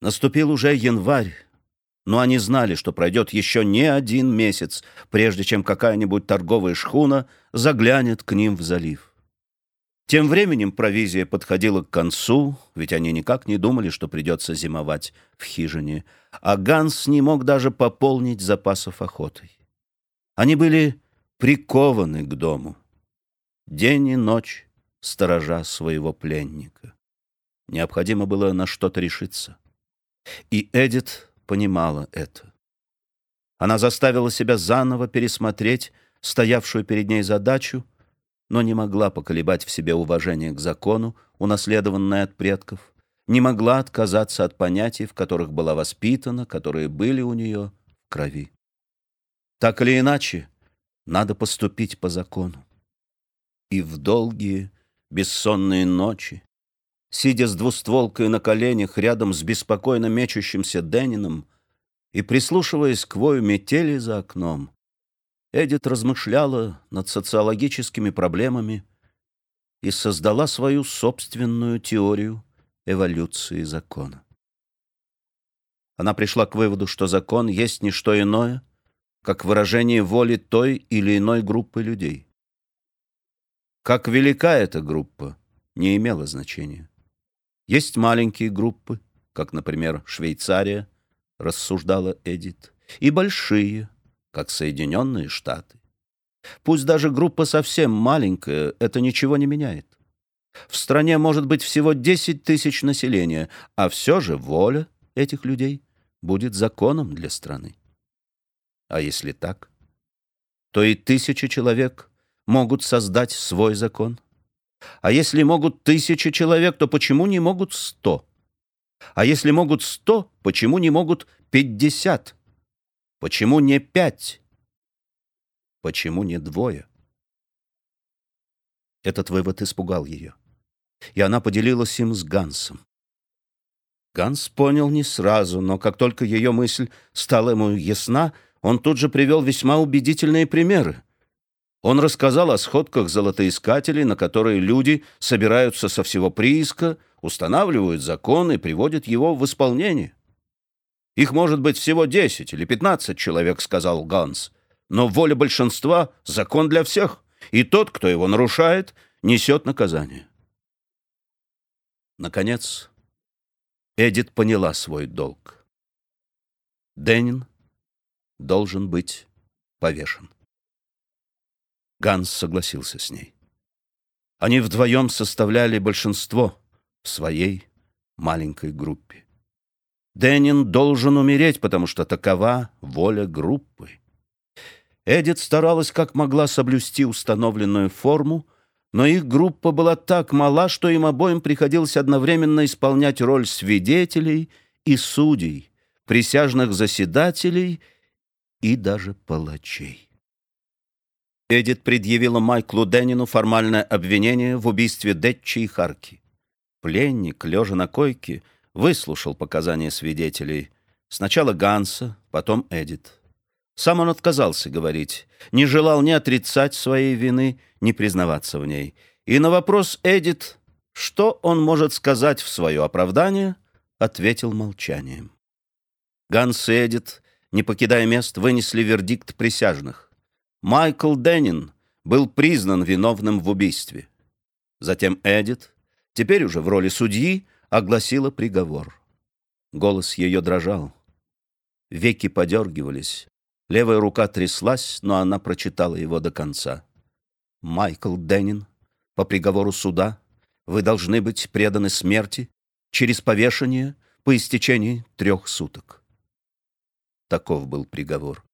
Наступил уже январь, но они знали, что пройдет еще не один месяц, прежде чем какая-нибудь торговая шхуна заглянет к ним в залив. Тем временем провизия подходила к концу, ведь они никак не думали, что придется зимовать в хижине, а Ганс не мог даже пополнить запасов охотой. Они были прикованы к дому. День и ночь сторожа своего пленника. Необходимо было на что-то решиться. И Эдит понимала это. Она заставила себя заново пересмотреть стоявшую перед ней задачу, но не могла поколебать в себе уважение к закону, унаследованное от предков, не могла отказаться от понятий, в которых была воспитана, которые были у нее в крови. Так или иначе, надо поступить по закону. И в долгие, бессонные ночи, сидя с двустволкой на коленях рядом с беспокойно мечущимся Денином и прислушиваясь к вою метели за окном, Эдит размышляла над социологическими проблемами и создала свою собственную теорию эволюции закона. Она пришла к выводу, что закон есть не что иное, как выражение воли той или иной группы людей. Как велика эта группа, не имело значения. Есть маленькие группы, как, например, Швейцария, рассуждала Эдит, и большие, как Соединенные Штаты. Пусть даже группа совсем маленькая, это ничего не меняет. В стране может быть всего 10 тысяч населения, а все же воля этих людей будет законом для страны. А если так, то и тысячи человек могут создать свой закон. А если могут тысячи человек, то почему не могут сто? А если могут сто, почему не могут пятьдесят? Почему не пять? Почему не двое? Этот вывод испугал ее, и она поделилась им с Гансом. Ганс понял не сразу, но как только ее мысль стала ему ясна, он тут же привел весьма убедительные примеры. Он рассказал о сходках золотоискателей, на которые люди собираются со всего прииска, устанавливают закон и приводят его в исполнение. «Их может быть всего десять или пятнадцать человек», — сказал Ганс. «Но воля большинства — закон для всех, и тот, кто его нарушает, несет наказание». Наконец, Эдит поняла свой долг. Денин должен быть повешен. Ганс согласился с ней. Они вдвоем составляли большинство в своей маленькой группе. Денин должен умереть, потому что такова воля группы. Эдит старалась как могла соблюсти установленную форму, но их группа была так мала, что им обоим приходилось одновременно исполнять роль свидетелей и судей, присяжных заседателей и даже палачей. Эдит предъявила Майклу Деннину формальное обвинение в убийстве Детчи и Харки. Пленник, лежа на койке, выслушал показания свидетелей. Сначала Ганса, потом Эдит. Сам он отказался говорить, не желал ни отрицать своей вины, ни признаваться в ней. И на вопрос Эдит, что он может сказать в свое оправдание, ответил молчанием. Ганс и Эдит, не покидая мест, вынесли вердикт присяжных. Майкл Деннин был признан виновным в убийстве. Затем Эдит, теперь уже в роли судьи, огласила приговор. Голос ее дрожал. Веки подергивались. Левая рука тряслась, но она прочитала его до конца. «Майкл Деннин, по приговору суда вы должны быть преданы смерти через повешение по истечении трех суток». Таков был приговор.